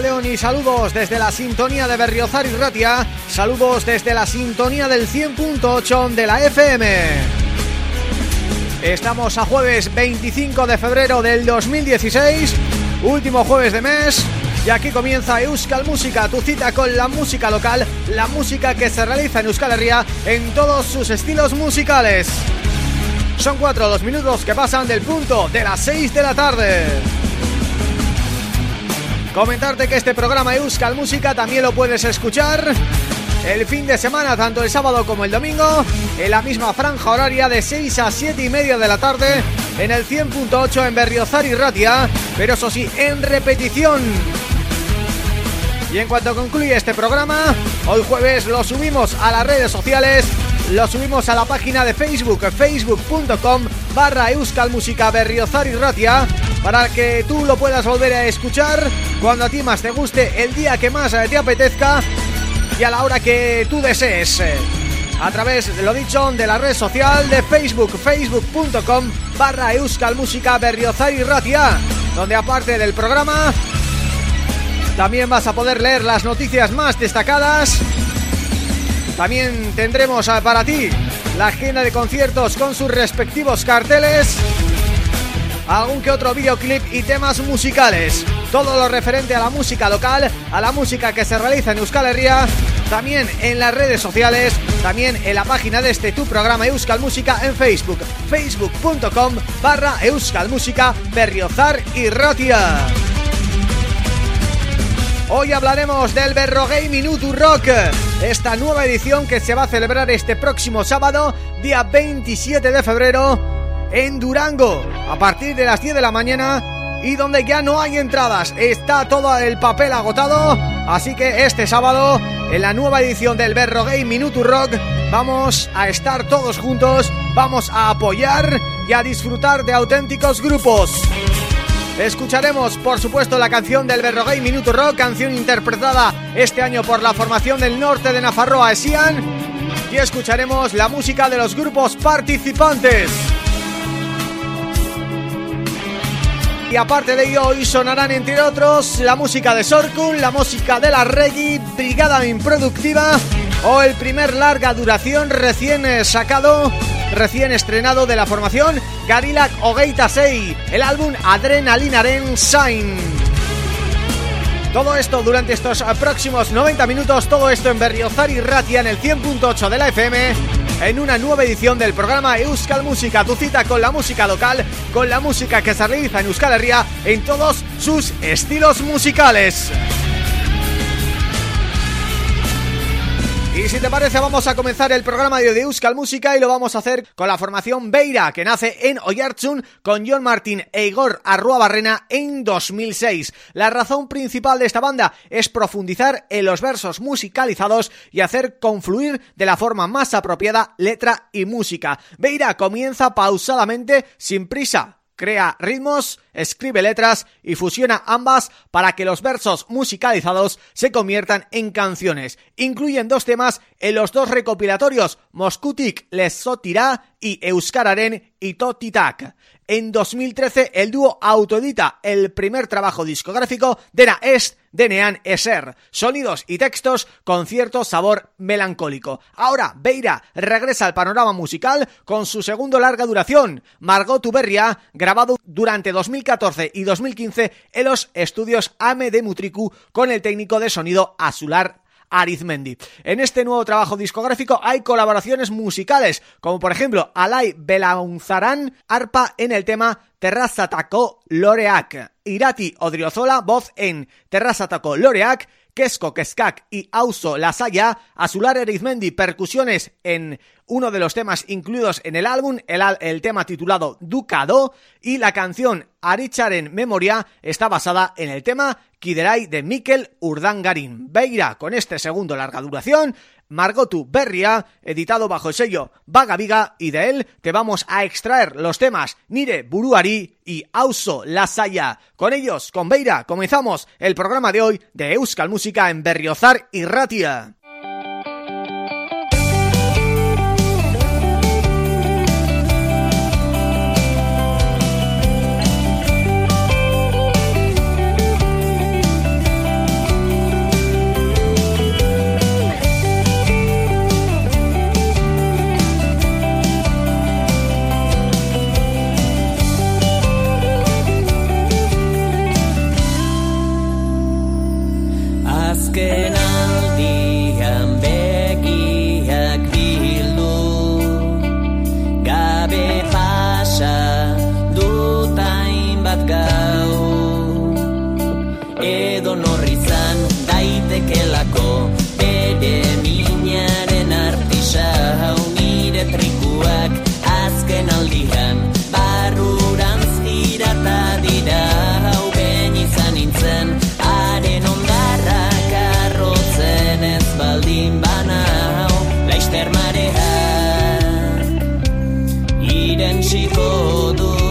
León y saludos desde la sintonía de Berriozar y Ratia, saludos desde la sintonía del 100.8 de la FM. Estamos a jueves 25 de febrero del 2016, último jueves de mes, y aquí comienza Euskal Música, tu cita con la música local, la música que se realiza en Euskal Herria en todos sus estilos musicales. Son cuatro los minutos que pasan del punto de las 6 de la tarde. Comentarte que este programa Euskal Música también lo puedes escuchar el fin de semana, tanto el sábado como el domingo, en la misma franja horaria de 6 a 7 y media de la tarde, en el 100.8 en Berriozar y Ratia, pero eso sí, en repetición. Y en cuanto concluye este programa, hoy jueves lo subimos a las redes sociales, lo subimos a la página de Facebook, facebook.com barra Euskal Música Berriozar y Ratia, para que tú lo puedas volver a escuchar cuando a ti más te guste, el día que más te apetezca y a la hora que tú desees. a través, de lo dicho, de la red social de Facebook, facebook.com barra Euskal Música Berriozar y Ratia, donde aparte del programa también vas a poder leer las noticias más destacadas también tendremos para ti la agenda de conciertos con sus respectivos carteles algún que otro videoclip y temas musicales. Todo lo referente a la música local, a la música que se realiza en Euskal Herria, también en las redes sociales, también en la página de este tu programa Euskal Música en Facebook, facebook.com barra Euskal Música Berriozar y Ratia. Hoy hablaremos del Berrogay Minuto Rock, esta nueva edición que se va a celebrar este próximo sábado, día 27 de febrero, en Durango a partir de las 10 de la mañana y donde ya no hay entradas, está todo el papel agotado, así que este sábado en la nueva edición del Berro Game Minuto Rock vamos a estar todos juntos, vamos a apoyar y a disfrutar de auténticos grupos. Escucharemos, por supuesto, la canción del Berrogay Minuto Rock, canción interpretada este año por la formación del norte de Nafarroa, Esian, y escucharemos la música de los grupos participantes. Y aparte de ello, hoy sonarán entre otros la música de Sorkun, la música de la Reggae, Brigada Improductiva o el primer larga duración recién eh, sacado, recién estrenado de la formación Garilak Ogeita 6, el álbum Adrenalinaren Sign. Todo esto durante estos próximos 90 minutos, todo esto en Berriozar y Ratia en el 100.8 de la FM en una nueva edición del programa Euskal Música, tu cita con la música local, con la música que se realiza en Euskal Herria en todos sus estilos musicales. Y si te parece vamos a comenzar el programa de Euskal Música y lo vamos a hacer con la formación Beira que nace en Oyartsun con John Martín e Igor Arrua Barrena en 2006. La razón principal de esta banda es profundizar en los versos musicalizados y hacer confluir de la forma más apropiada letra y música. Beira comienza pausadamente sin prisa crea ritmos, escribe letras y fusiona ambas para que los versos musicalizados se conviertan en canciones. Incluyen dos temas en los dos recopilatorios, Moskutik Les Sotira y Euskararen y Totitak. En 2013 el dúo autoedita el primer trabajo discográfico de la Est de Nean Eser, sonidos y textos con cierto sabor melancólico. Ahora Beira regresa al panorama musical con su segundo larga duración, Margot Uberria, grabado durante 2014 y 2015 en los estudios Ame de Mutriku con el técnico de sonido Azular Arizmendi. En este nuevo trabajo discográfico hay colaboraciones musicales, como por ejemplo Alay Belaunzarán, arpa en el tema Terrazatako Loreak, Irati Odriozola, voz en Terrazatako Loreak, Kesko Keskak y Auso Lasaya, Azular Arizmendi, percusiones en uno de los temas incluidos en el álbum, el, tema titulado Ducado, y la canción Aricharen Memoria está basada en el tema Kiderai de Mikel Urdangarin. Beira con este segundo larga duración, Margotu Berria, editado bajo el sello Vaga Viga, y de él te vamos a extraer los temas Nire Buruari y Auso Lasaya. Con ellos, con Beira, comenzamos el programa de hoy de Euskal Música en Berriozar y Ratia. que de todo.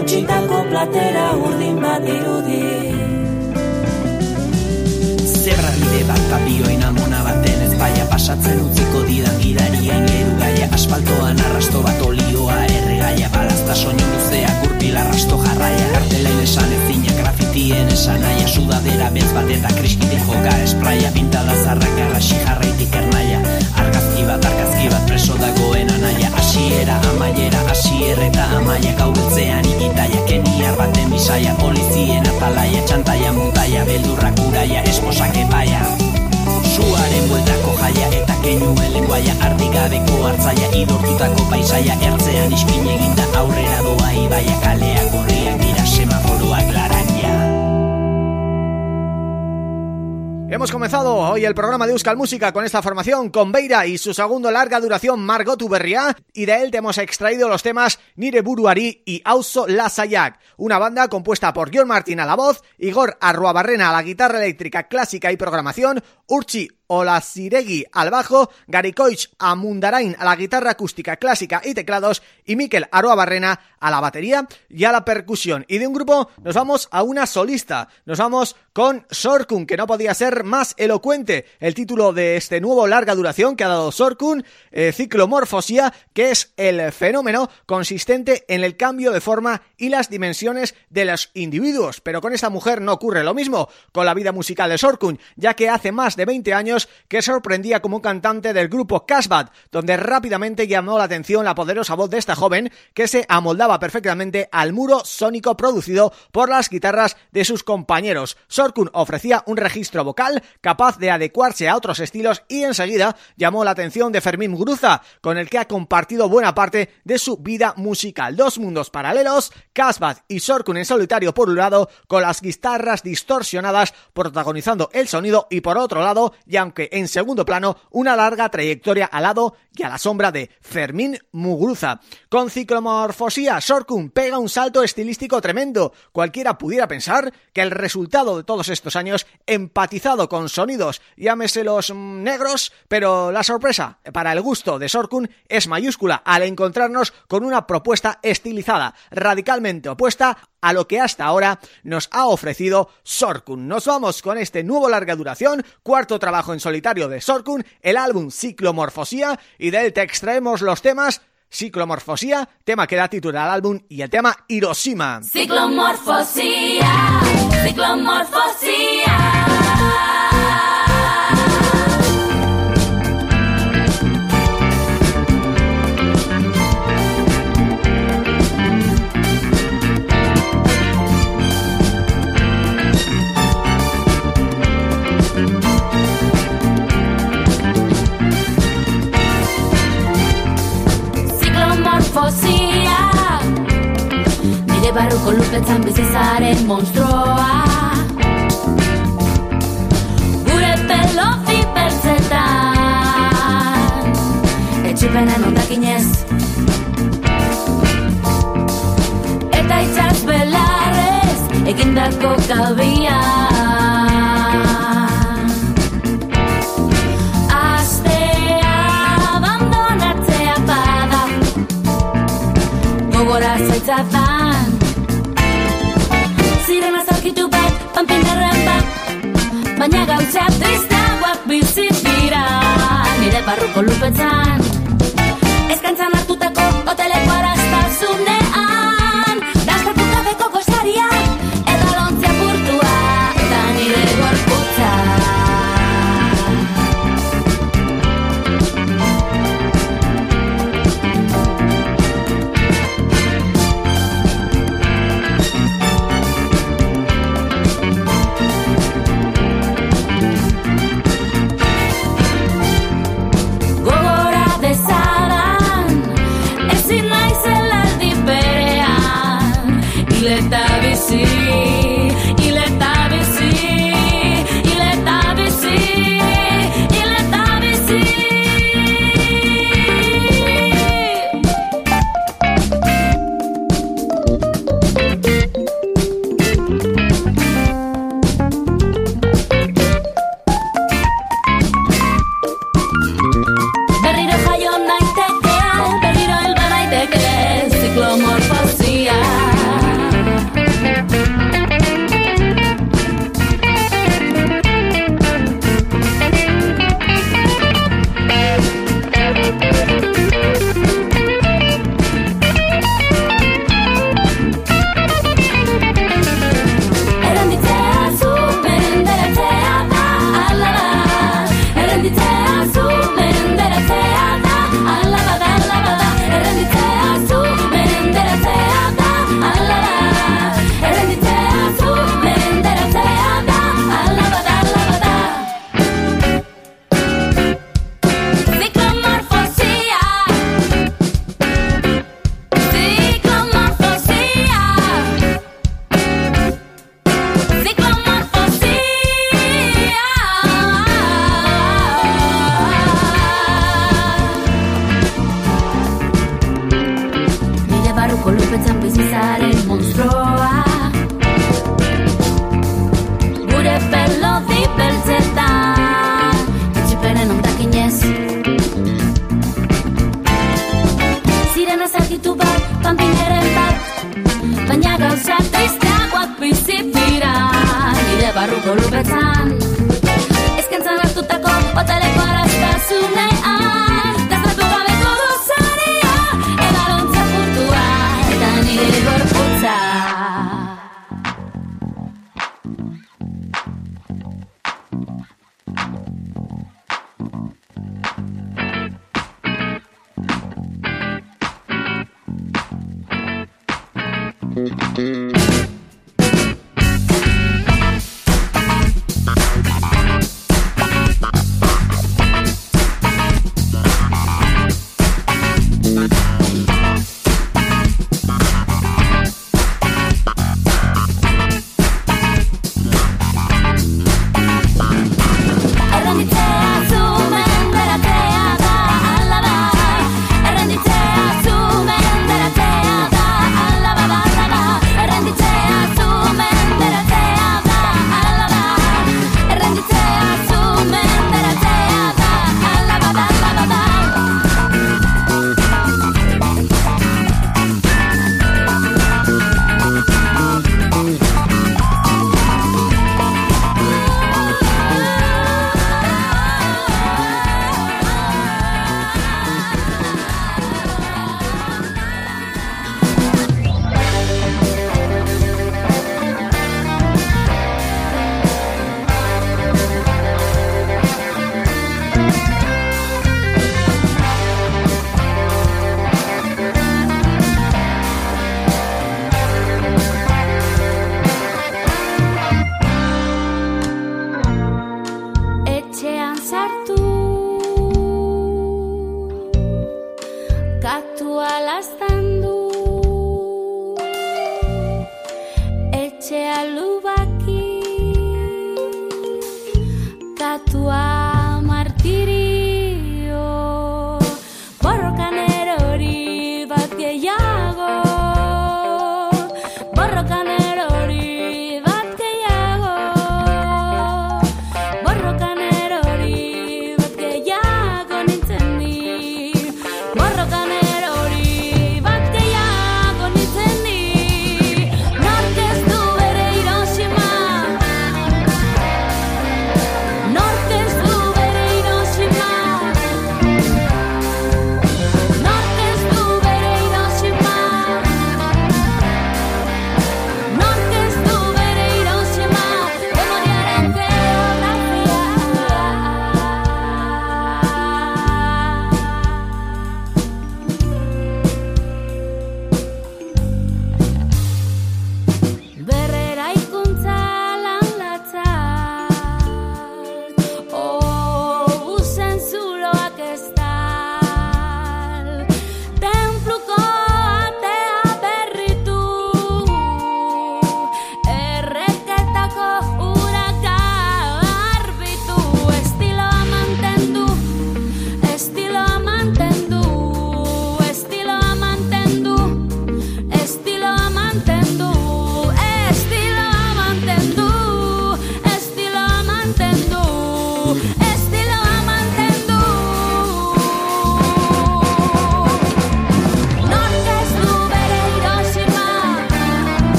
Hautsitako platera urdin bat irudi. Zebra bide bat papioin amona baten ez baia pasatzen utziko didan gidarien geru gaia Asfaltoan arrasto bat olioa erregaia Balazta soño luzea kurpil arrasto jarraia Kartela esan ezina grafitien esan aia Sudadera bez bat eta kriskite joka espraia Pintada zarrak garrasi jarraitik ernaia Argazki bat, argazki bat preso dagoen anaia. Asiera, amaiera, asierre eta amaia Gaurutzean ikitaia, keniar baten bisaia. Polizien atalaia, txantaia, montaia Beldurrak uraia, esposak epaia. Suaren bueltako jaia eta kenuen lenguaia. Ardigabeko hartzaia, idortutako paisaia. Ertzean iskin eginda aurrera doa ibaia. Kaleak gorriak dira semaforoak laranja Hemos comenzado hoy el programa de Euskal Música con esta formación con Beira y su segundo larga duración Margot Uberria y de él te hemos extraído los temas Nire Buruari y Auso Lasayak, una banda compuesta por John Martín a la voz, Igor Arruabarrena a la guitarra eléctrica clásica y programación, Urchi Olaziregi al bajo, Garikoich Amundarain a la guitarra acústica clásica y teclados y Mikel Aroa Barrena a la batería y a la percusión. Y de un grupo nos vamos a una solista, nos vamos con Sorkun, que no podía ser más elocuente. El título de este nuevo larga duración que ha dado Sorkun, eh, Ciclomorfosia, que es el fenómeno consistente en el cambio de forma y las dimensiones de los individuos. Pero con esta mujer no ocurre lo mismo con la vida musical de Sorkun, ya que hace más de 20 años que sorprendía como cantante del grupo Casbah, donde rápidamente llamó la atención la poderosa voz de esta joven que se amoldaba perfectamente al muro sónico producido por las guitarras de sus compañeros. Sorkun ofrecía un registro vocal capaz de adecuarse a otros estilos y enseguida llamó la atención de Fermín Gruza, con el que ha compartido buena parte de su vida musical. Dos mundos paralelos, Casbah y Sorkun en solitario por un lado, con las guitarras distorsionadas protagonizando el sonido y por otro lado, y aunque en segundo plano, una larga trayectoria al lado y a la sombra de Fermín Muguruza. Con ciclomorfosía, Sorkun pega un salto estilístico tremendo. Cualquiera pudiera pensar que el resultado de todos estos años empatizado con sonidos, llámese los negros, pero la sorpresa para el gusto de Sorkun es mayúscula al encontrarnos con una propuesta estilizada, radicalmente opuesta a lo que hasta ahora nos ha ofrecido Sorkun. Nos vamos con este nuevo larga duración, cuarto trabajo en solitario de Sorkun, el álbum Ciclomorfosía, y de él te extraemos los temas Ciclomorfosía, tema que da título al álbum, y el tema Hiroshima. Ciclomorfosía, ciclomorfosía. Barruko lupetzan bizizaren monstruoa Gure pelo fipertzetan Etxipenen ondakinez Eta itxaz belarrez Egindako abandonatzea bada Gogora zaitzatan ditu bat, pampin derren bat Baina gauza tristagoak bizit dira Nire barruko lupetzan. Eskantzan hartutako hoteleko araztasunen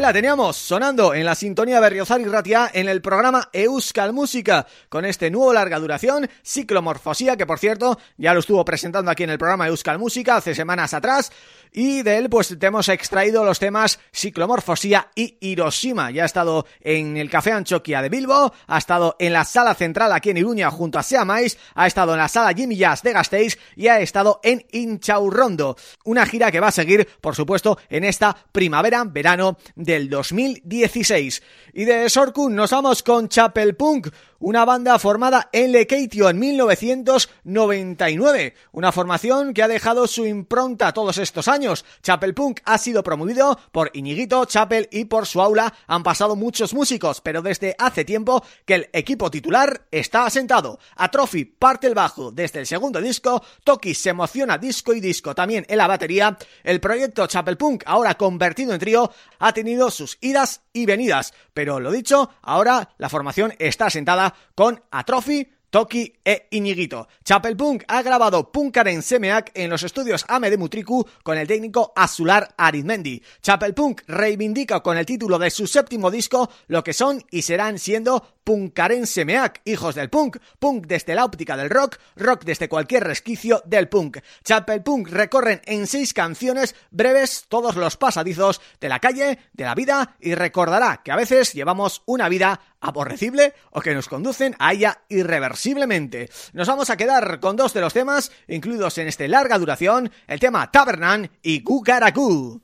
la teníamos, sonando en la sintonía Berriozar y Ratia en el programa Euskal Música, con este nuevo larga duración, Ciclomorfosía, que por cierto, ya lo estuvo presentando aquí en el programa Euskal Música hace semanas atrás, y de él pues te hemos extraído los temas Ciclomorfosía y Hiroshima. Ya ha estado en el Café Anchoquia de Bilbo, ha estado en la sala central aquí en Iruña junto a Seamais, ha estado en la sala Jimmy Jazz de Gasteiz y ha estado en Inchaurrondo. Una gira que va a seguir, por supuesto, en esta primavera-verano del 2016. Y de Sorkun nos vamos con Chapel Punk, una banda formada en Lekeitio en 1999, una formación que ha dejado su impronta todos estos años. Chapel Punk ha sido promovido por Iñiguito, Chapel y por su aula han pasado muchos músicos, pero desde hace tiempo que el equipo titular está asentado. Atrophy parte el bajo desde el segundo disco, Toki se emociona disco y disco también en la batería. El proyecto Chapel Punk, ahora convertido en trío, ha tenido sus idas y venidas, pero lo dicho, ahora la formación está asentada con Atrofi, Toki e Iñiguito. Chapel Punk ha grabado Punkaren Semeak en los estudios Ame de Mutriku con el técnico Azular Arizmendi. Chapel Punk reivindica con el título de su séptimo disco lo que son y serán siendo Punkaren Semeak, hijos del punk, punk desde la óptica del rock, rock desde cualquier resquicio del punk. Chapel Punk recorren en seis canciones breves todos los pasadizos de la calle, de la vida y recordará que a veces llevamos una vida aborrecible o que nos conducen a ella irreversiblemente. Nos vamos a quedar con dos de los temas incluidos en este larga duración, el tema Tabernan y Kukaraku.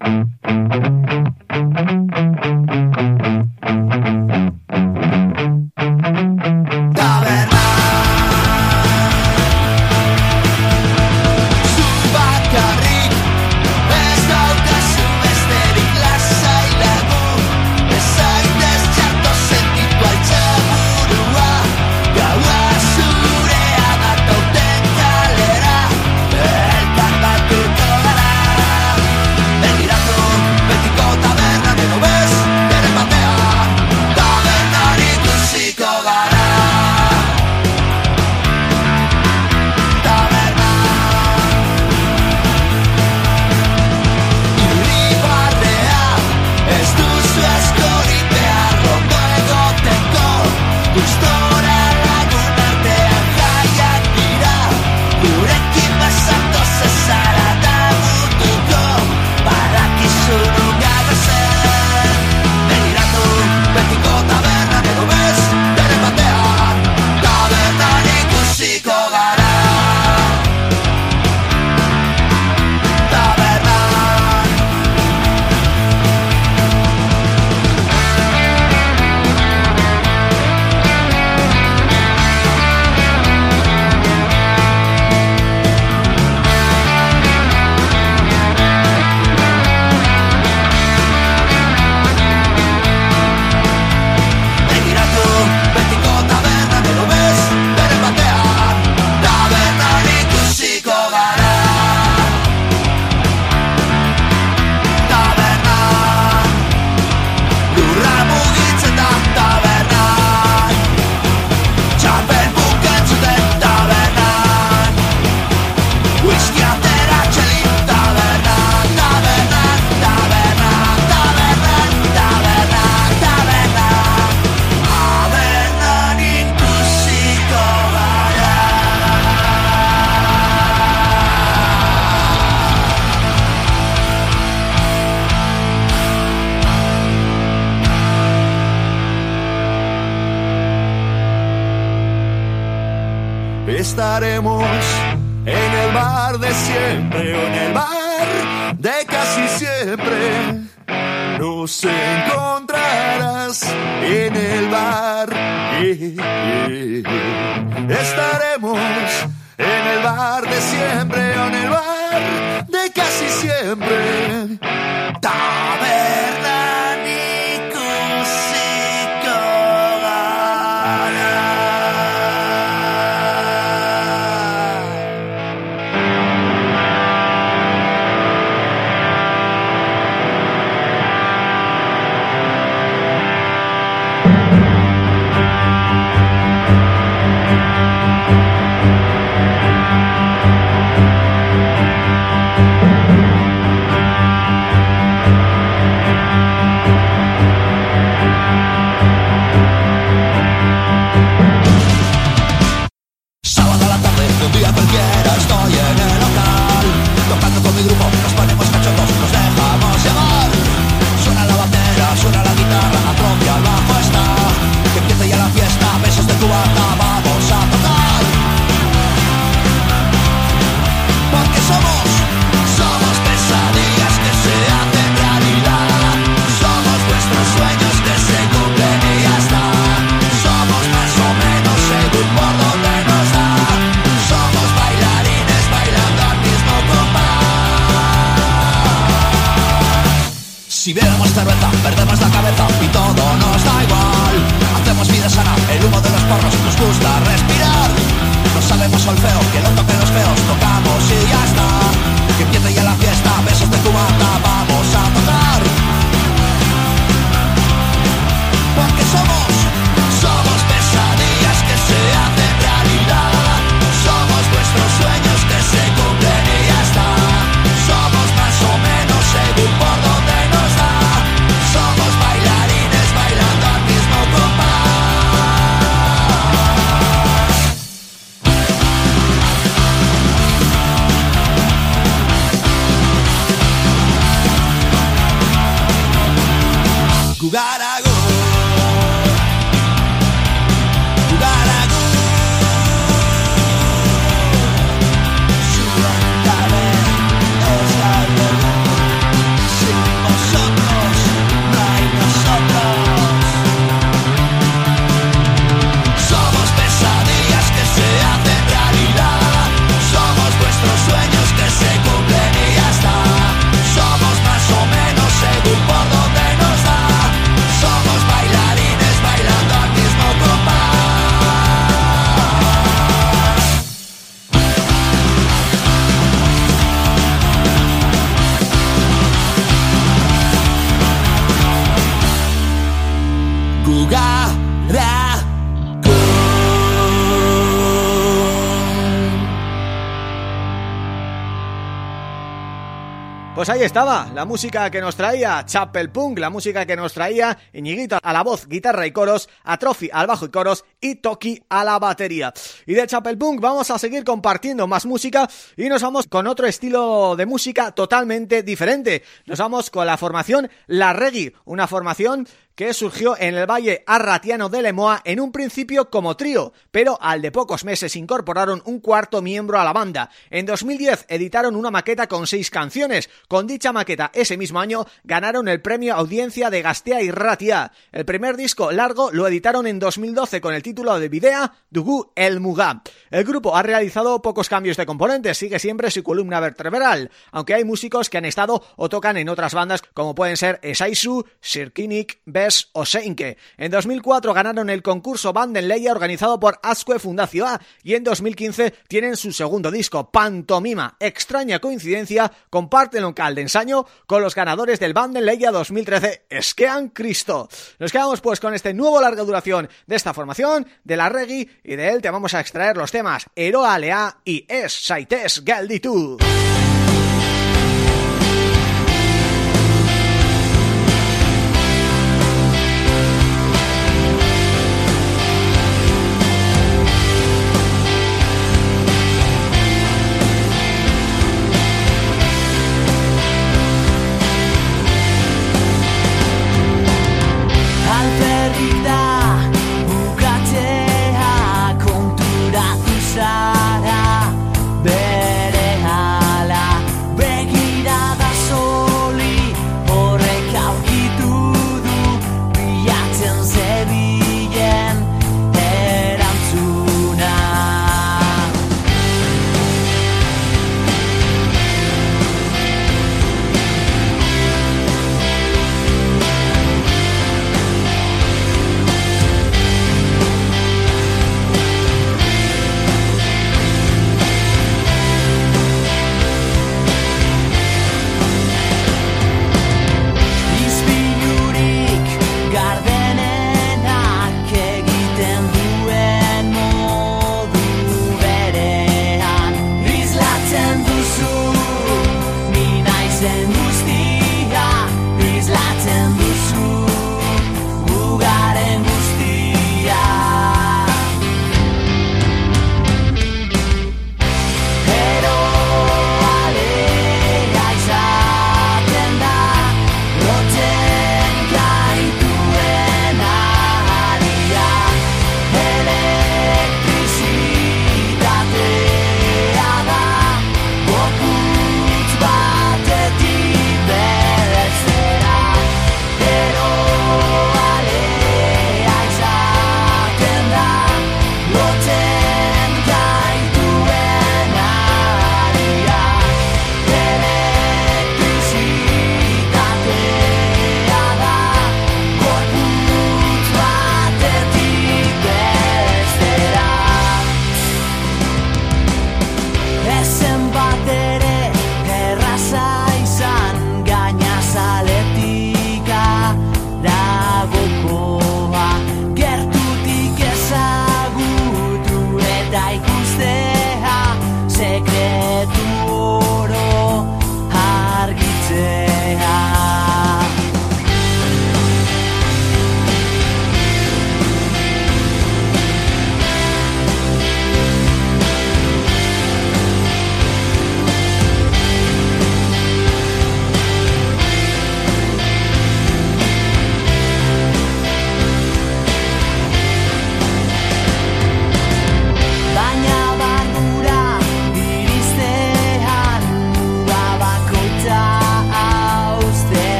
Ahí estaba, la música que nos traía Chapel Punk, la música que nos traía Iñiguito a la voz, guitarra y coros, Atrofi al bajo y coros y Toki a la batería. Y de Chapel Punk vamos a seguir compartiendo más música y nos vamos con otro estilo de música totalmente diferente. Nos vamos con la formación La Reggae, una formación que surgió en el Valle Arratiano de Lemoa en un principio como trío, pero al de pocos meses incorporaron un cuarto miembro a la banda. En 2010 editaron una maqueta con seis canciones. Con dicha maqueta ese mismo año ganaron el premio Audiencia de Gastea y Ratia. El primer disco largo lo editaron en 2012 con el título de Videa Dugu El Muga. El grupo ha realizado pocos cambios de componentes, sigue siempre su columna vertebral, aunque hay músicos que han estado o tocan en otras bandas como pueden ser Esaisu, Sirkinik, Bes o Seinke. En 2004 ganaron el concurso Bandenleia organizado por Fundación A y en 2015 tienen su segundo disco, Pantomima. Extraña coincidencia, comparten local de ensayo con los ganadores del Bandenleia 2013, Esquean Cristo. Nos quedamos pues con este nuevo larga duración de esta formación, de la reggae, y de él te vamos a extraer los temas Eroa Lea y Es Saites Galditu.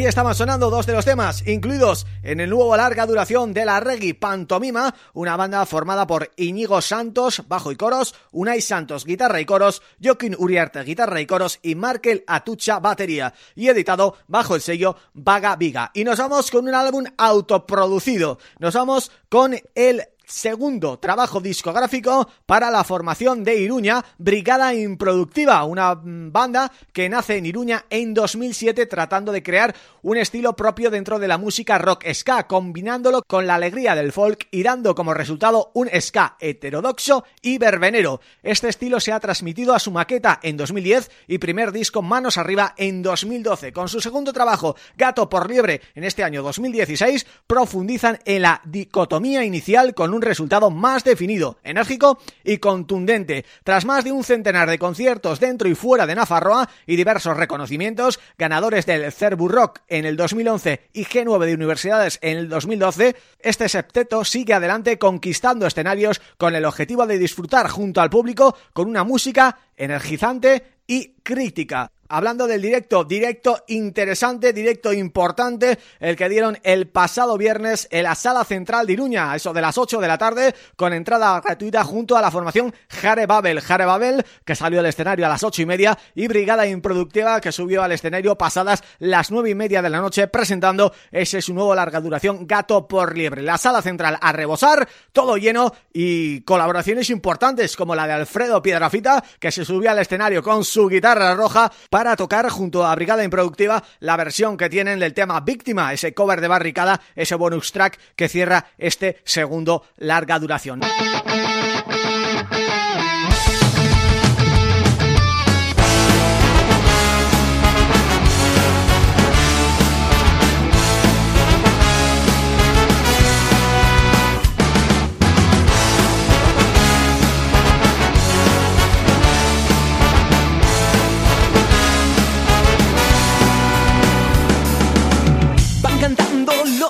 Ahí estaban sonando dos de los temas incluidos en el nuevo larga duración de la Reggae Pantomima, una banda formada por Iñigo Santos, bajo y coros, Unai Santos, guitarra y coros, Joaquín Uriarte, guitarra y coros y Markel Atucha, batería, y editado bajo el sello Vaga Viga. Y nos vamos con un álbum autoproducido, nos vamos con el segundo trabajo discográfico para la formación de Iruña, Brigada Improductiva, una mm, banda que nace en Iruña en 2007 tratando de crear un estilo propio dentro de la música rock ska, combinándolo con la alegría del folk y dando como resultado un ska heterodoxo y verbenero. Este estilo se ha transmitido a su maqueta en 2010 y primer disco Manos Arriba en 2012. Con su segundo trabajo, Gato por Liebre, en este año 2016, profundizan en la dicotomía inicial con un un resultado más definido, enérgico y contundente. Tras más de un centenar de conciertos dentro y fuera de Nafarroa y diversos reconocimientos, ganadores del Cerbu Rock en el 2011 y G9 de Universidades en el 2012, este septeto sigue adelante conquistando escenarios con el objetivo de disfrutar junto al público con una música energizante y crítica hablando del directo, directo interesante, directo importante, el que dieron el pasado viernes en la Sala Central de Iruña, eso de las 8 de la tarde, con entrada gratuita junto a la formación Jare Babel, Jare Babel, que salió al escenario a las ocho y media, y Brigada Improductiva, que subió al escenario pasadas las nueve y media de la noche, presentando ese su nuevo larga duración, Gato por Liebre. La Sala Central a rebosar, todo lleno, y colaboraciones importantes, como la de Alfredo Piedrafita, que se subió al escenario con su guitarra roja, para tocar junto a Brigada Improductiva la versión que tienen del tema Víctima, ese cover de Barricada, ese bonus track que cierra este segundo larga duración.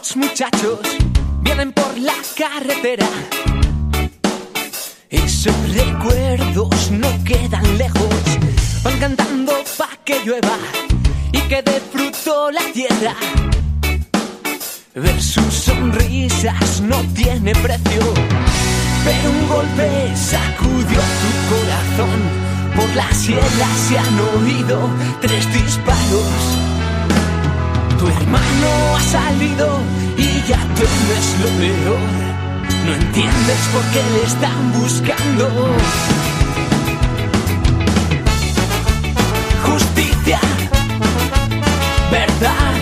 Los muchachos vienen por la carretera. Esos recuerdos no quedan lejos, van cantando pa' que llueva y que dé fruto la tierra. Ver sus sonrisas no tiene precio, pero un golpe sacudió tu corazón. Por la sierra se han oído tres disparos tu hermano ha salido y ya temes lo peor. No entiendes por qué le están buscando. Justicia, verdad,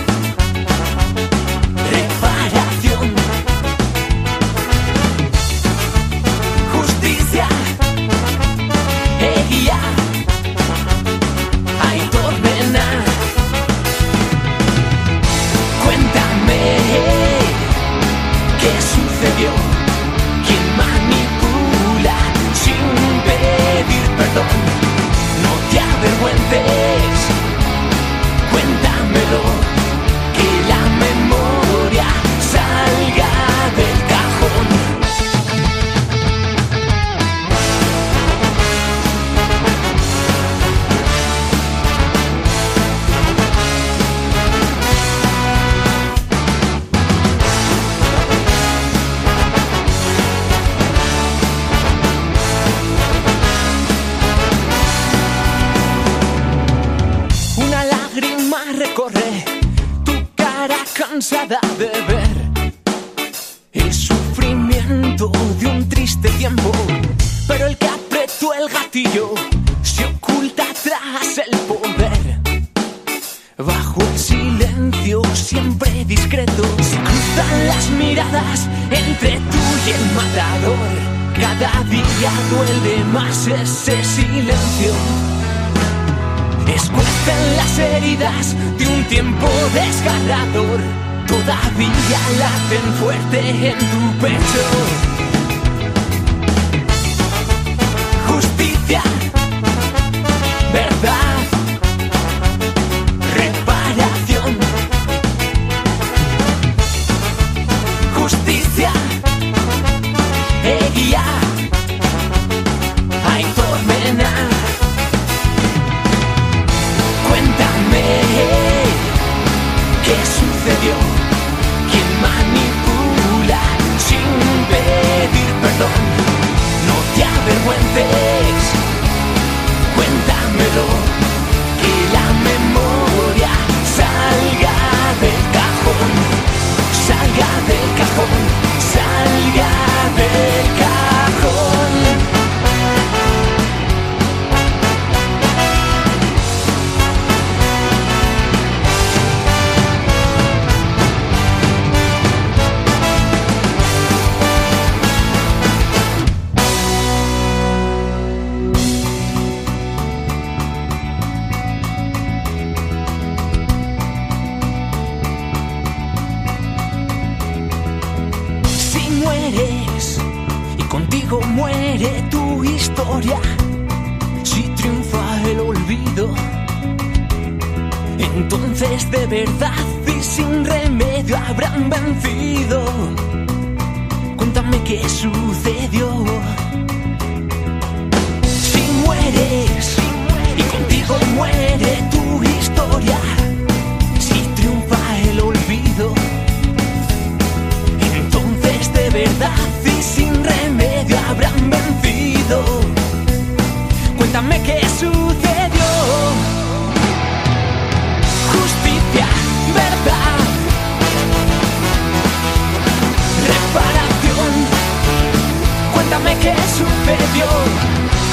qué sucedió.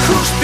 Justicia,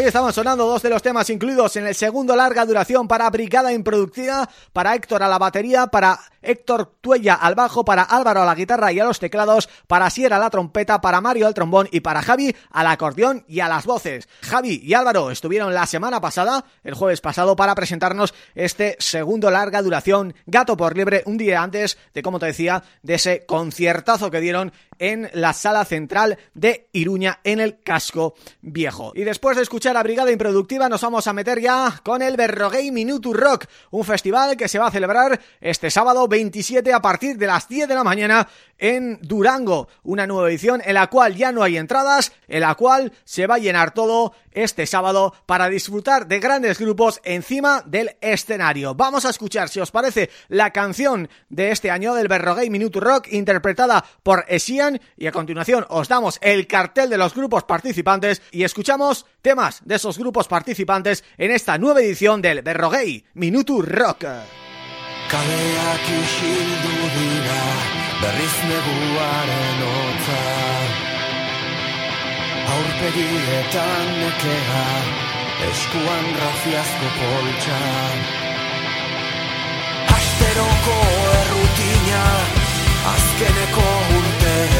ahí estaban sonando dos de los temas incluidos en el segundo larga duración para Brigada Improductiva, para Héctor a la batería, para Héctor Tuella al bajo, para Álvaro a la guitarra y a los teclados, para Sierra a la trompeta, para Mario al trombón y para Javi al acordeón y a las voces. Javi y Álvaro estuvieron la semana pasada, el jueves pasado, para presentarnos este segundo larga duración Gato por Liebre, un día antes de, como te decía, de ese conciertazo que dieron en la sala central de Iruña en el casco viejo. Y después de escuchar a Brigada Improductiva nos vamos a meter ya con el Berrogay Minuto Rock, un festival que se va a celebrar este sábado 27 a partir de las 10 de la mañana en Durango, una nueva edición en la cual ya no hay entradas, en la cual se va a llenar todo este sábado para disfrutar de grandes grupos encima del escenario. Vamos a escuchar, si os parece, la canción de este año del Berrogay Minuto Rock interpretada por Esian y a continuación os damos el cartel de los grupos participantes y escuchamos temas de esos grupos participantes en esta nueva edición del Berrogay Minuto Rock.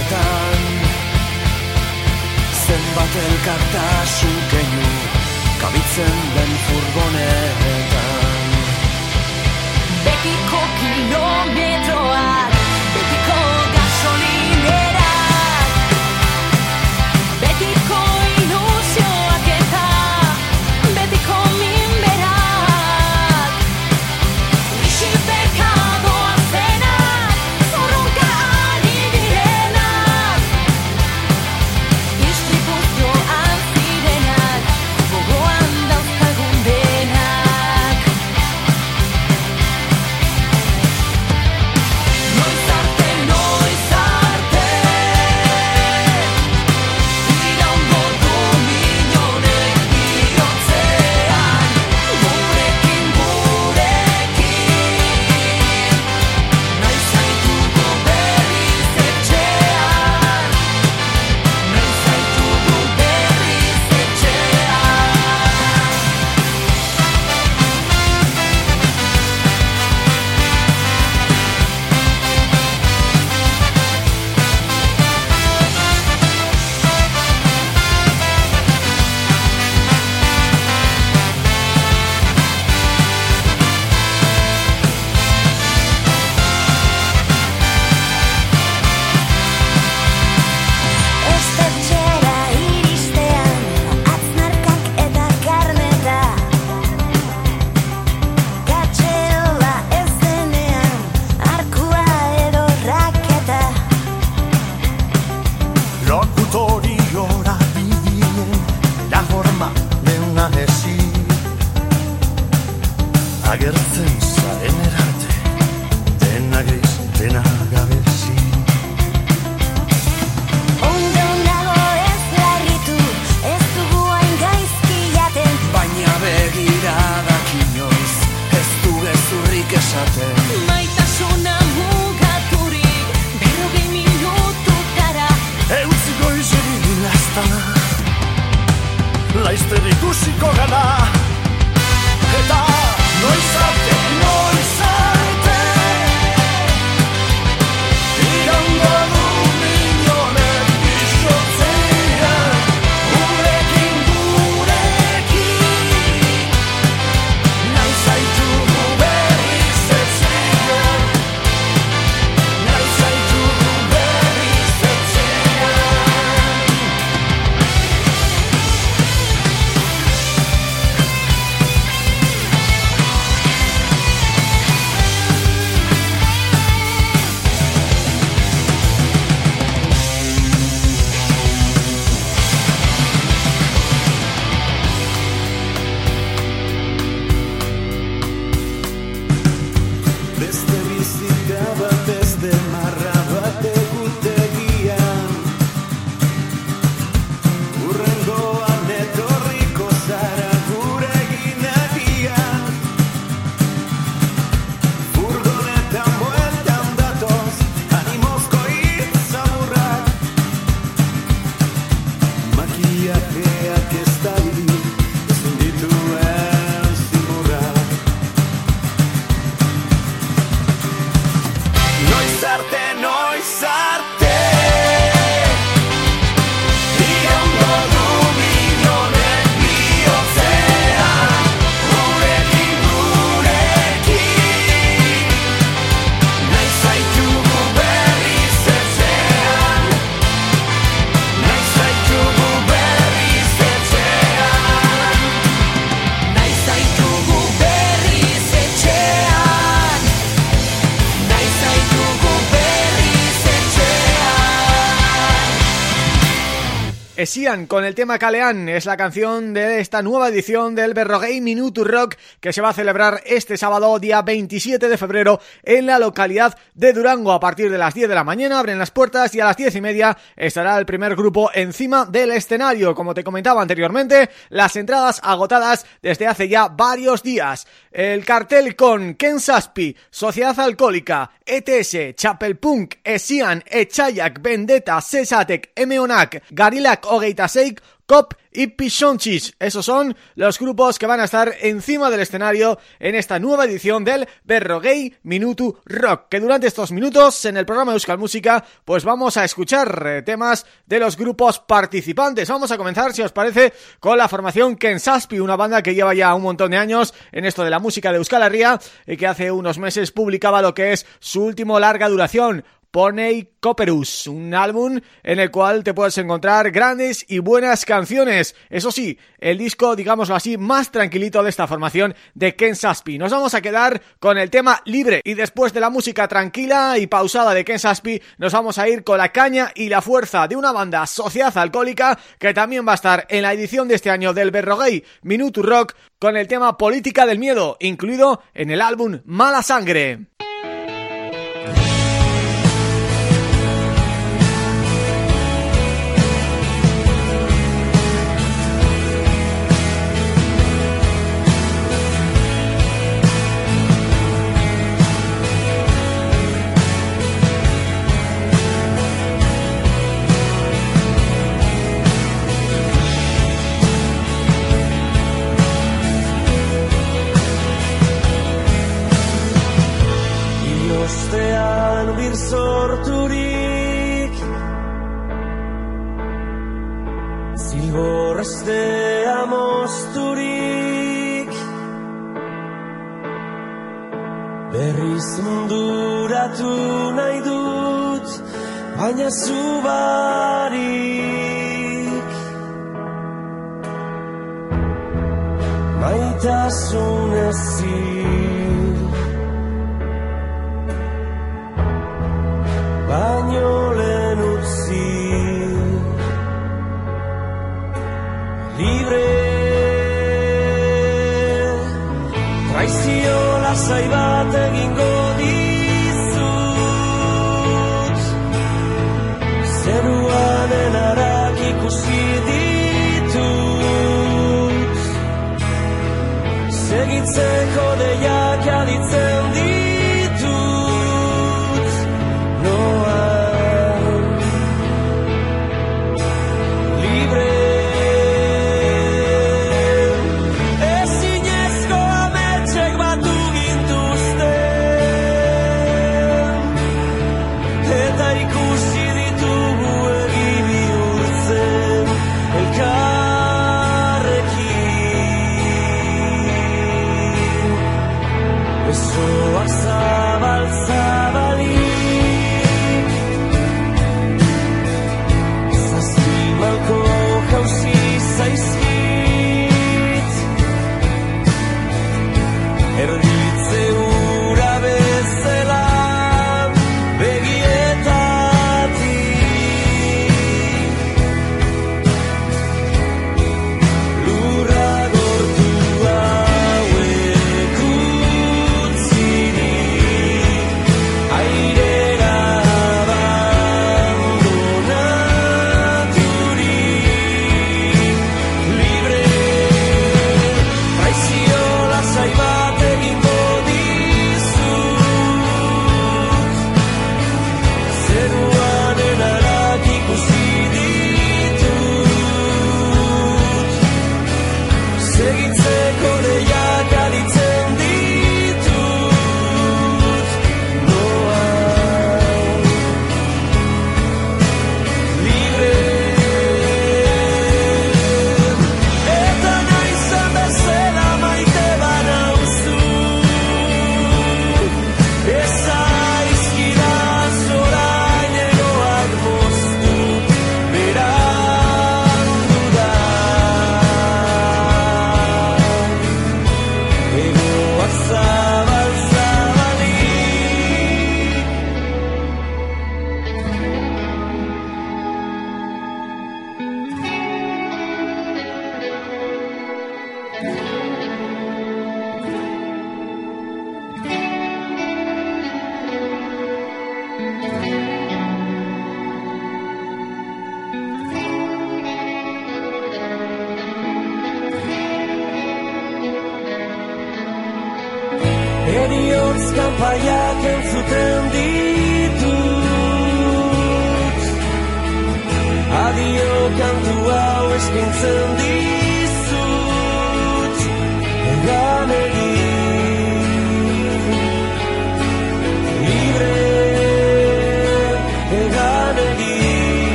Urteetan Zenbat elkartasun keinu kabitzen den furgonetan. Betiko kilometroak Esian con el tema Caleán es la canción de esta nueva edición del Berrogay Minuto Rock que se va a celebrar este sábado día 27 de febrero en la localidad de Durango. A partir de las 10 de la mañana abren las puertas y a las 10 y media estará el primer grupo encima del escenario. Como te comentaba anteriormente las entradas agotadas desde hace ya varios días. El cartel con Ken Saspi, Sociedad Alcohólica, ETS, Chapelpunk, Esian, Echayak, Vendetta, Sesatek, Emeonak, Garilak Ogeitaseik, Cop y Pichonchis. Esos son los grupos que van a estar encima del escenario en esta nueva edición del Berrogay Minutu Rock. Que durante estos minutos en el programa de Euskal Música pues vamos a escuchar eh, temas de los grupos participantes. Vamos a comenzar, si os parece, con la formación Kensaspi, una banda que lleva ya un montón de años en esto de la música de Euskal Herria y que hace unos meses publicaba lo que es su último larga duración, Poney Copperus, un álbum en el cual te puedes encontrar grandes y buenas canciones. Eso sí, el disco, digámoslo así, más tranquilito de esta formación de Ken Saspi. Nos vamos a quedar con el tema libre y después de la música tranquila y pausada de Ken Saspi, nos vamos a ir con la caña y la fuerza de una banda Sociedad Alcohólica que también va a estar en la edición de este año del Berrogay Minuto Rock con el tema Política del Miedo, incluido en el álbum Mala Sangre. Orrestea mosturik Berriz munduratu nahi dut Baina zubarik Maitasun ezin Baino lehen libre. Traizio lasai bat egingo dizut. Zerua den arak ikusi ditut. Segitzeko deiak aditzen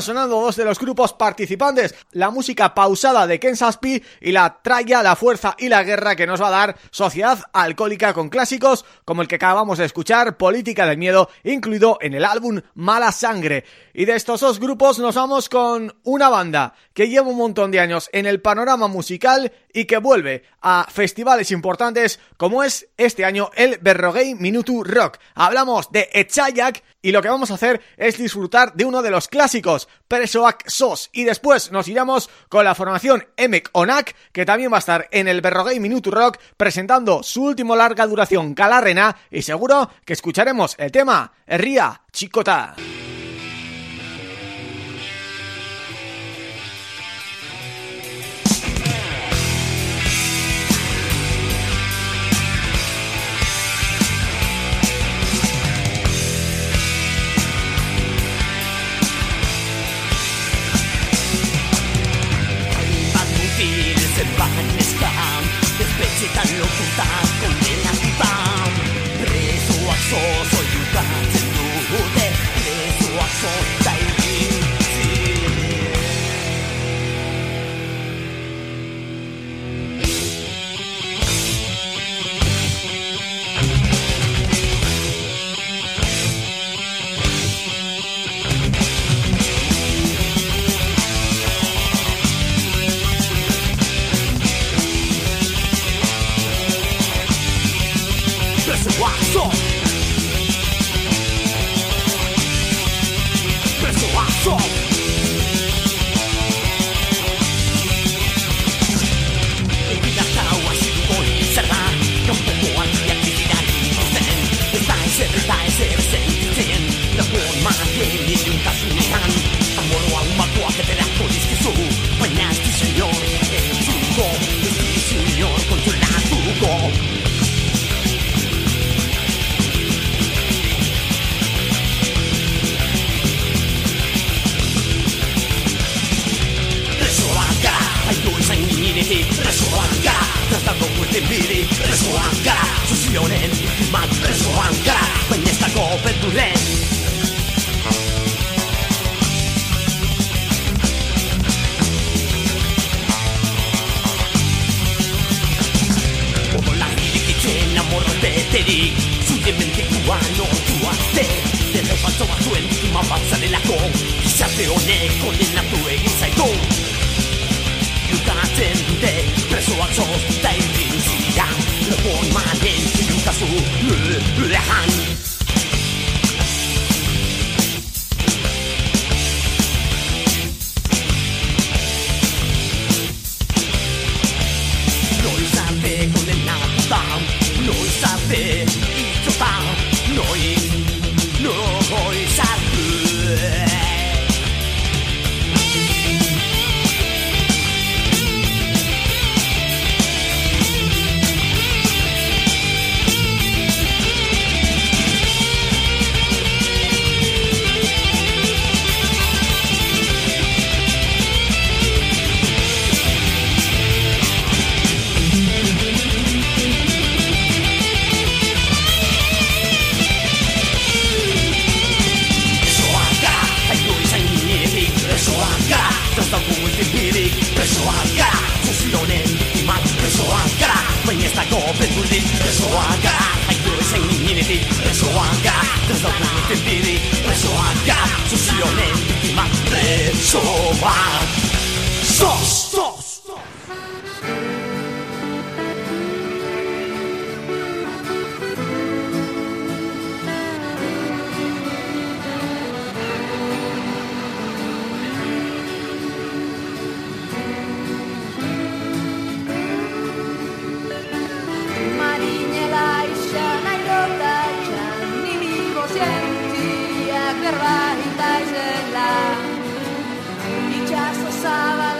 sonando dos de los grupos participantes, la música pausada de Ken Saspi y la tralla, la fuerza y la guerra que nos va a dar Sociedad Alcohólica con clásicos como el que acabamos de escuchar, Política del Miedo, incluido en el álbum Mala Sangre. Y de estos dos grupos nos vamos con una banda que lleva un montón de años en el panorama musical y que vuelve a festivales importantes como es este año el Berrogay Minutu Rock. Hablamos de Echayak y lo que vamos a hacer es disfrutar de uno de los clásicos, Presoak Sos, y después nos iremos con la formación Emek Onak, que también va a estar en el Berrogay Minutu Rock presentando su último larga duración Calarrena y seguro que escucharemos el tema Herría Chicota. Presoak gara, fusil honen biktimak Presoak gara, baina ez dago betulik Presoak gara, haitu ezain ninetik Presoak gara, ez dago duten bidik Presoak gara, fusil honen biktimak Presoak Sos, sos, sos. pensaba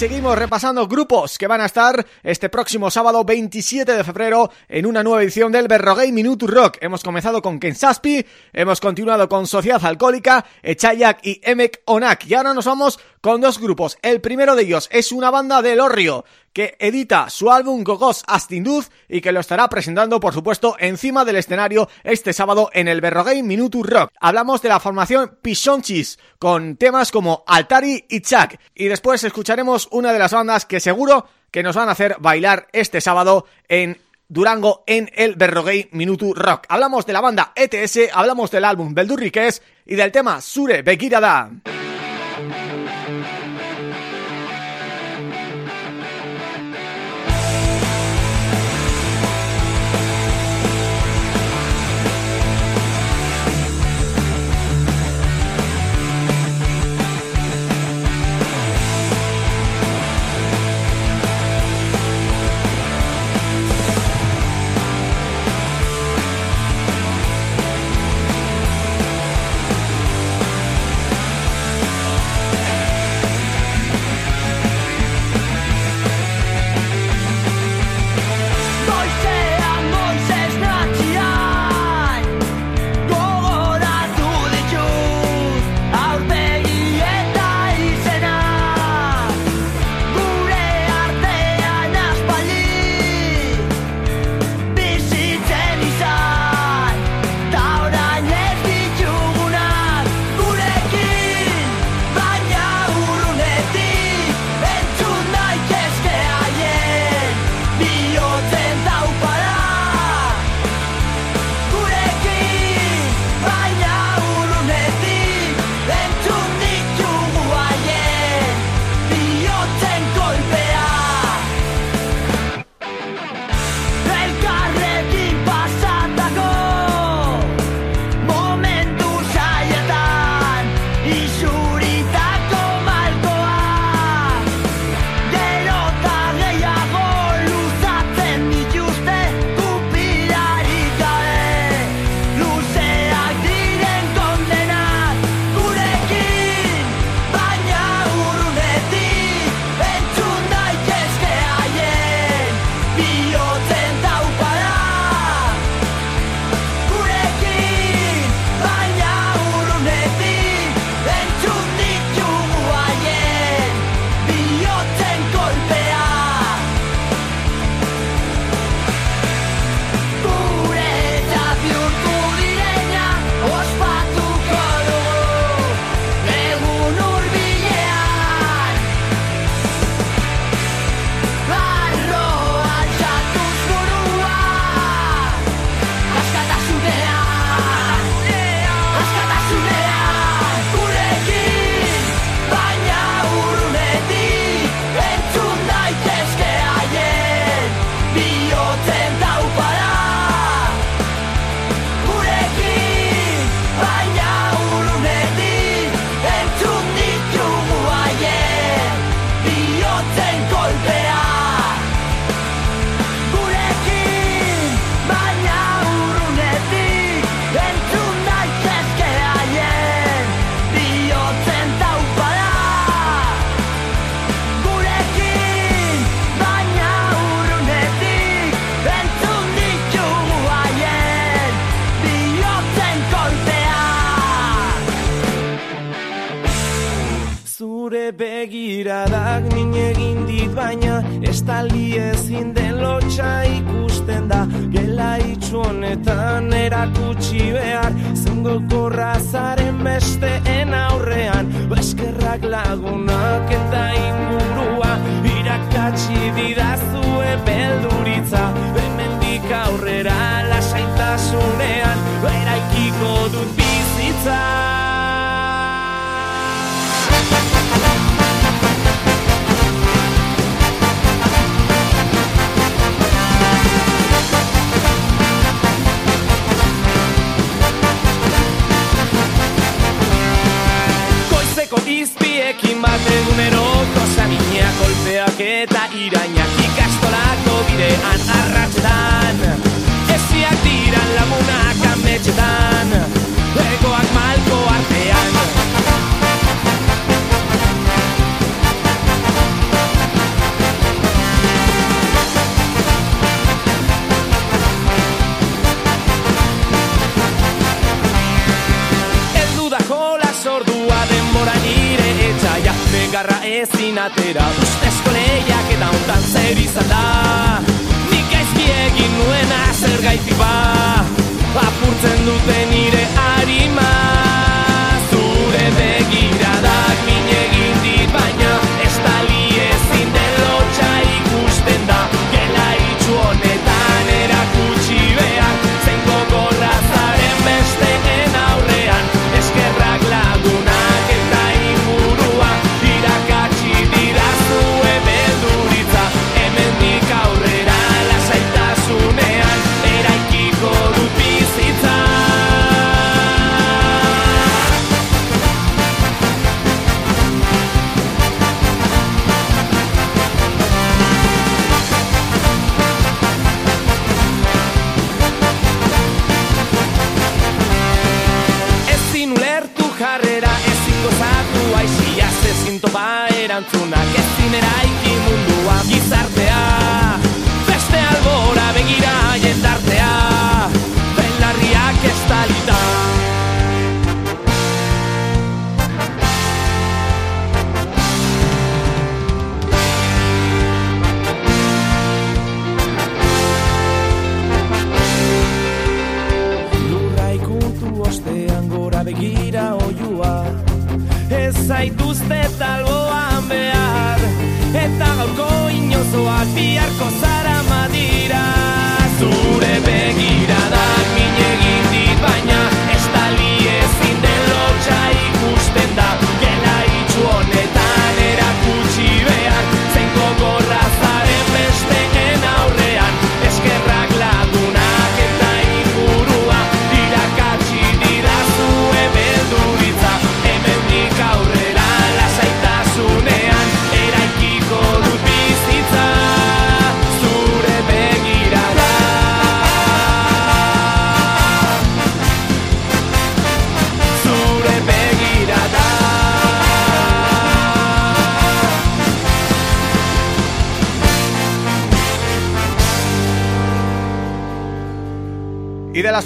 seguimos repasando grupos que van a estar este próximo sábado 27 de febrero en una nueva edición del Berrogay Minuto Rock. Hemos comenzado con Kensaspi, hemos continuado con Sociedad Alcohólica, Echayak y Emek Onak y ahora nos vamos con dos grupos. El primero de ellos es una banda de Lorrio que edita su álbum Gogos Astinduz y que lo estará presentando, por supuesto, encima del escenario este sábado en el Berrogay Minuto Rock. Hablamos de la formación Pichonchis, con temas como Altari y Chak. Y después escucharemos una de las bandas que seguro que nos van a hacer bailar este sábado en Durango en el Berrogay Minuto Rock. Hablamos de la banda ETS, hablamos del álbum Beldurriques y del tema Sure Bekirada.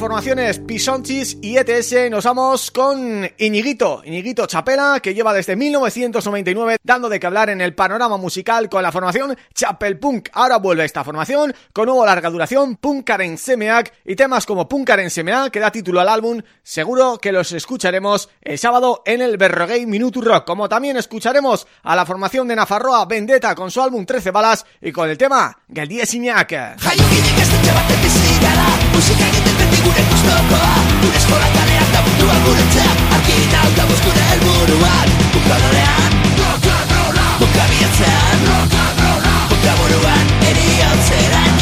formaciones Pisonchis y ETS nos vamos con Iñiguito, Iñiguito Chapela, que lleva desde 1999 dando de que hablar en el panorama musical con la formación Chapel Punk. Ahora vuelve esta formación con nuevo larga duración, Punkaren Semeak y temas como Punkaren Semeak, que da título al álbum, seguro que los escucharemos el sábado en el Berroguey Minutu Rock, como también escucharemos a la formación de Nafarroa Vendetta con su álbum 13 balas y con el tema Geldiesiñak. gustoko Eskola kalean da puntua gure txak Arkin alta buskure elburuak Bukadorean Rock and rolla Buka biatzean Rock and rolla Buka buruan eriotzeran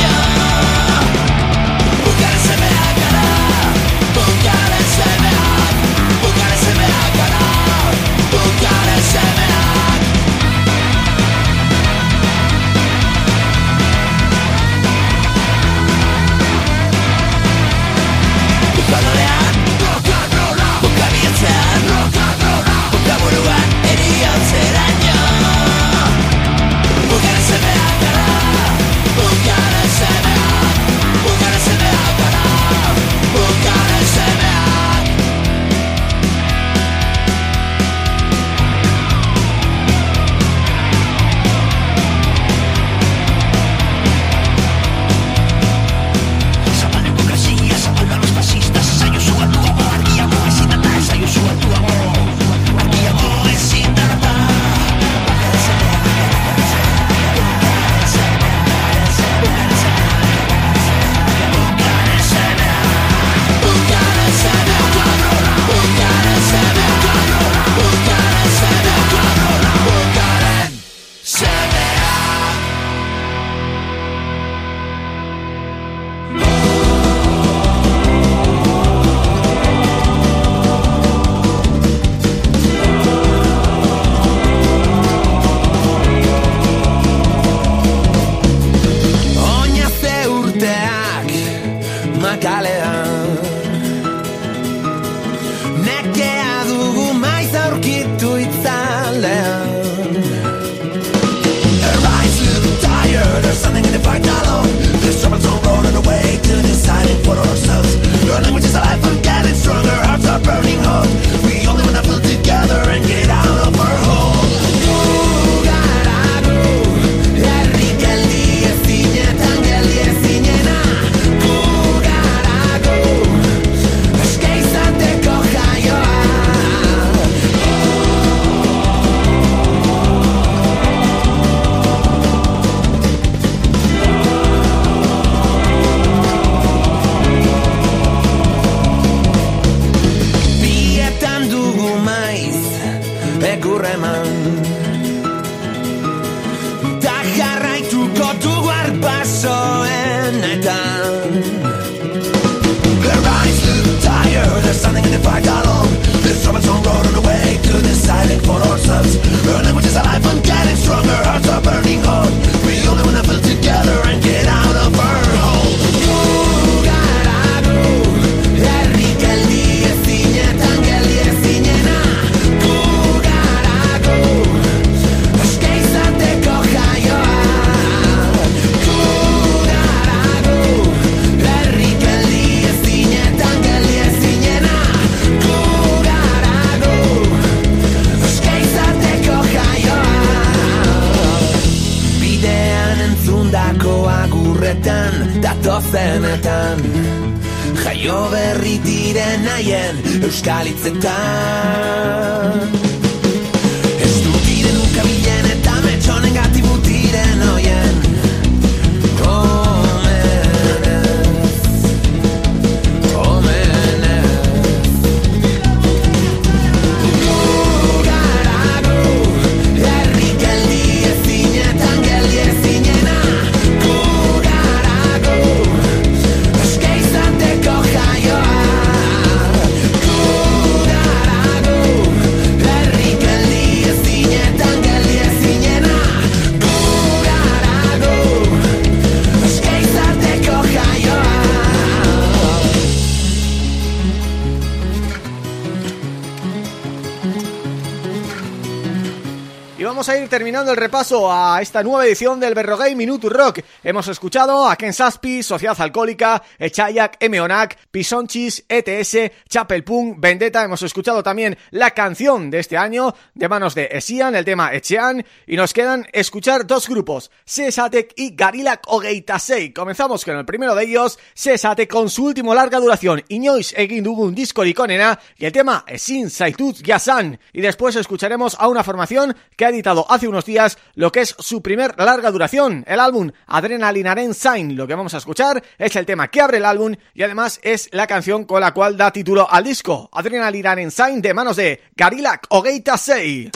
terminando el repaso a esta nueva edición del Berrogay Minuto Rock. Hemos escuchado a Ken Saspi, Sociedad Alcohólica, Echayak, Emeonac, Pisonchis, ETS, Chapel Punk, Vendetta. Hemos escuchado también la canción de este año de manos de Esian, el tema Echean. Y nos quedan escuchar dos grupos, Sesatek y Garilak Ogeitasei. Comenzamos con el primero de ellos, Sesatek con su último larga duración, Inoiz egin dugun y el tema Esin Zaitut Yasan. Y después escucharemos a una formación que ha editado hace hace unos días lo que es su primer larga duración, el álbum Adrenalinaren Sign. Lo que vamos a escuchar es el tema que abre el álbum y además es la canción con la cual da título al disco, Adrenalinaren Sign de manos de Garilak Ogeita 6.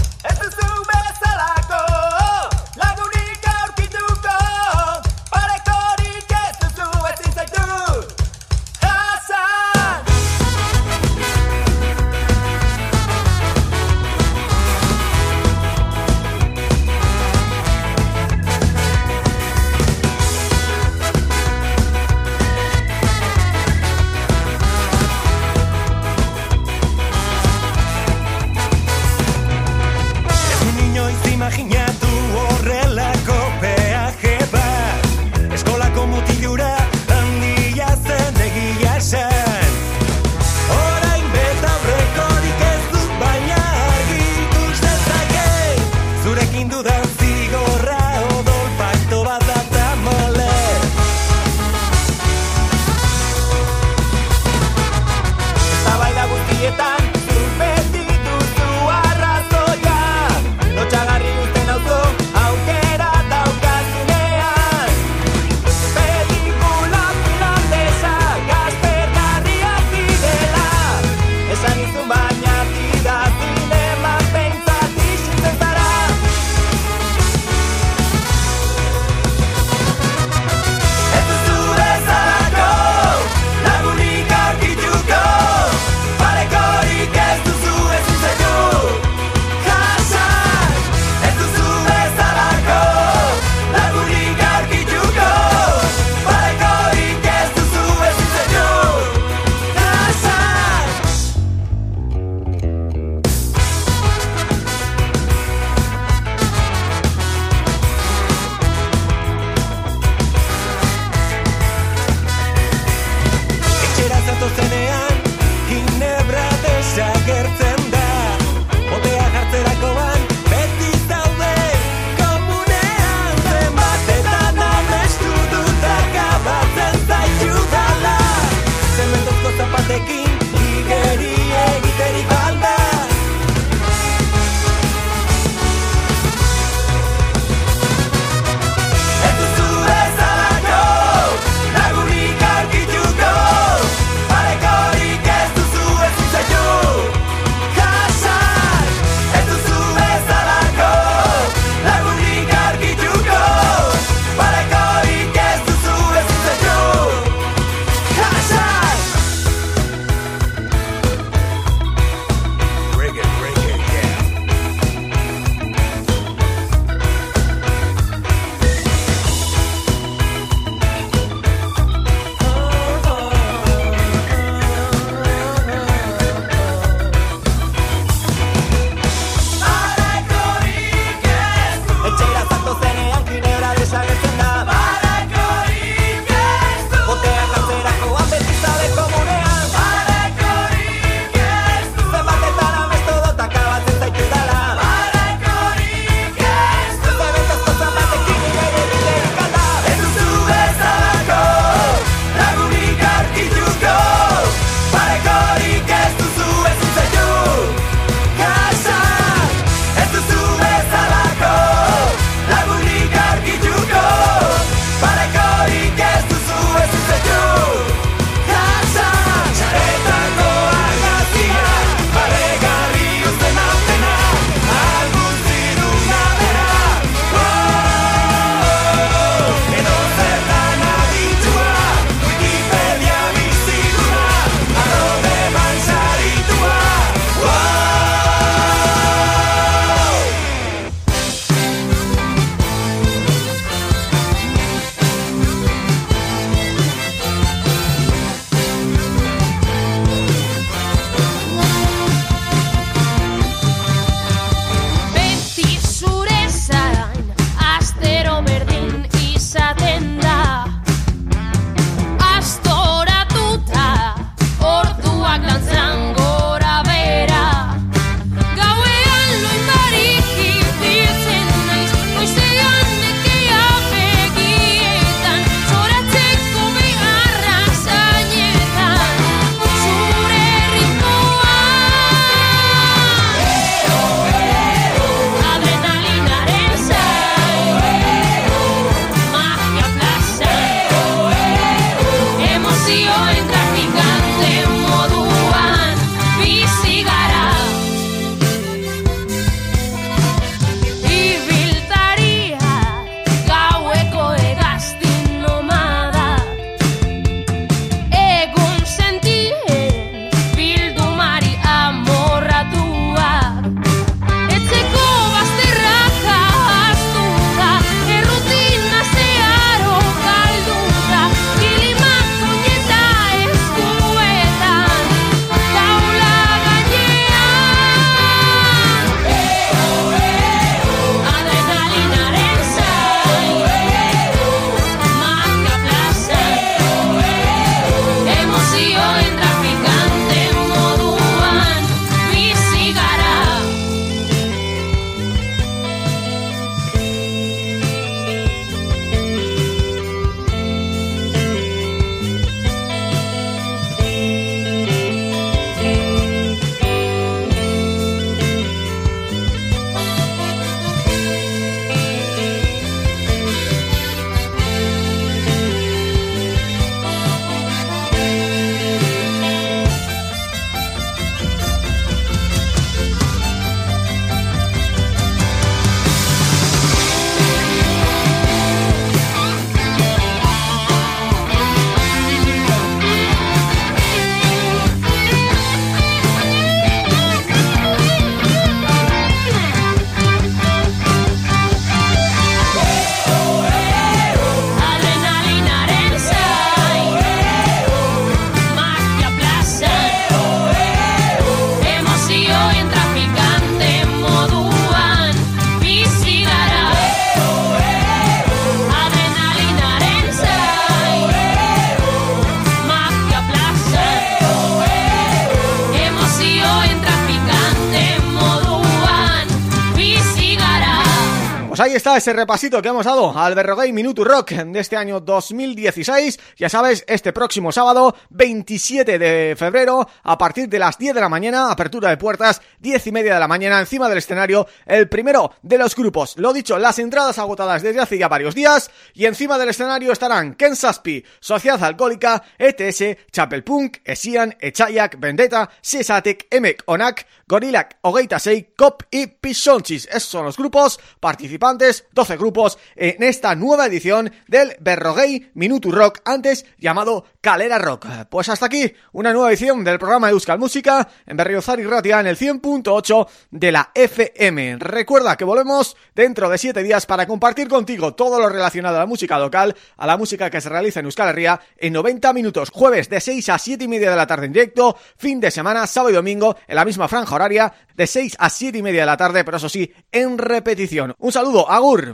Ese repasito que hemos dado al Berrogay Minuto Rock de este año 2016. Ya sabes, este próximo sábado, 27 de febrero, a partir de las 10 de la mañana, apertura de puertas, 10 y media de la mañana, encima del escenario, el primero de los grupos. Lo dicho, las entradas agotadas desde hace ya varios días y encima del escenario estarán Ken Saspi, Sociedad Alcohólica, ETS, Chapel Punk, Esian, Echayak, Vendetta, Sesatek, Emek, Onak, Gorillak, Ogeita Sei, Cop y Pisonchis. Esos son los grupos participantes, 12 grupos en esta nueva edición del Berrogay Minutu Rock, antes llamado Calera Rock. Pues hasta aquí, una nueva edición del programa de Euskal Música en Berriozar y Ratia en el 100.8 de la FM. Recuerda que volvemos dentro de 7 días para compartir contigo todo lo relacionado a la música local, a la música que se realiza en Euskal Herria en 90 minutos, jueves de 6 a 7 y media de la tarde en directo, fin de semana, sábado y domingo, en la misma franja horaria, de 6 a 7 y media de la tarde, pero eso sí, en repetición. Un saludo, Agur.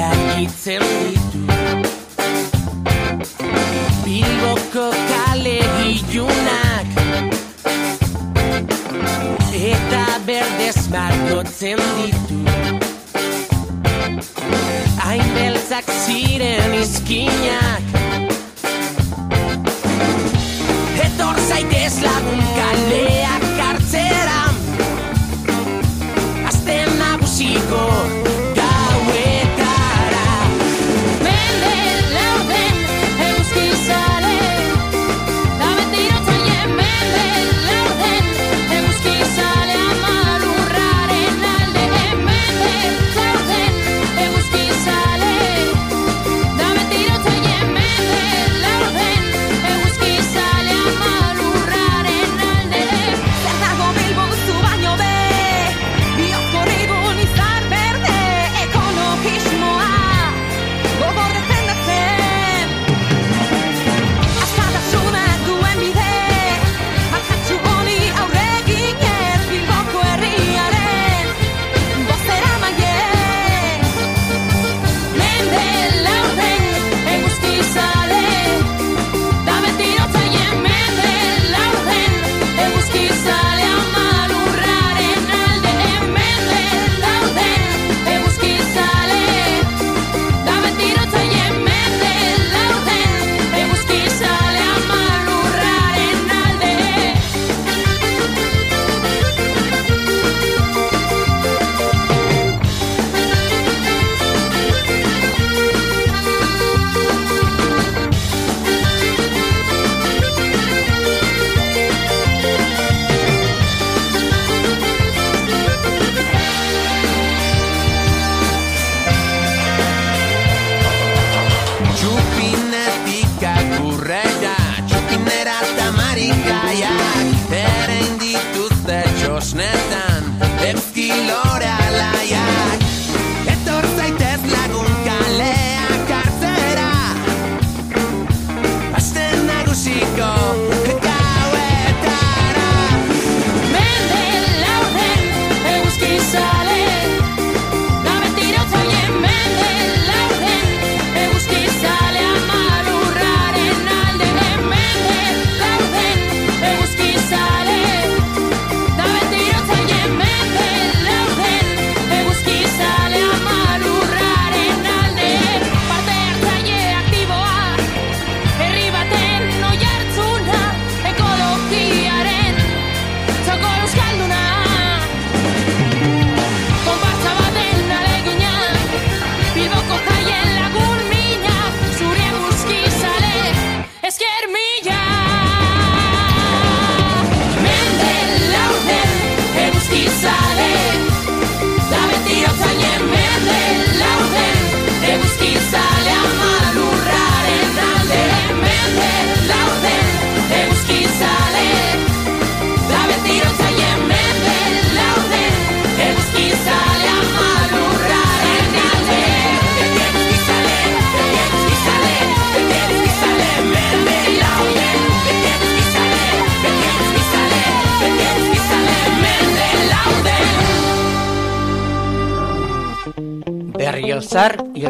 Argitzen ditu Bilboko kale ilunak Eta berdez margotzen ditu. Hain beltzak ziren izkinak. Etor zaitez lagun kaleak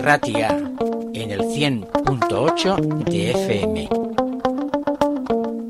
Berriozar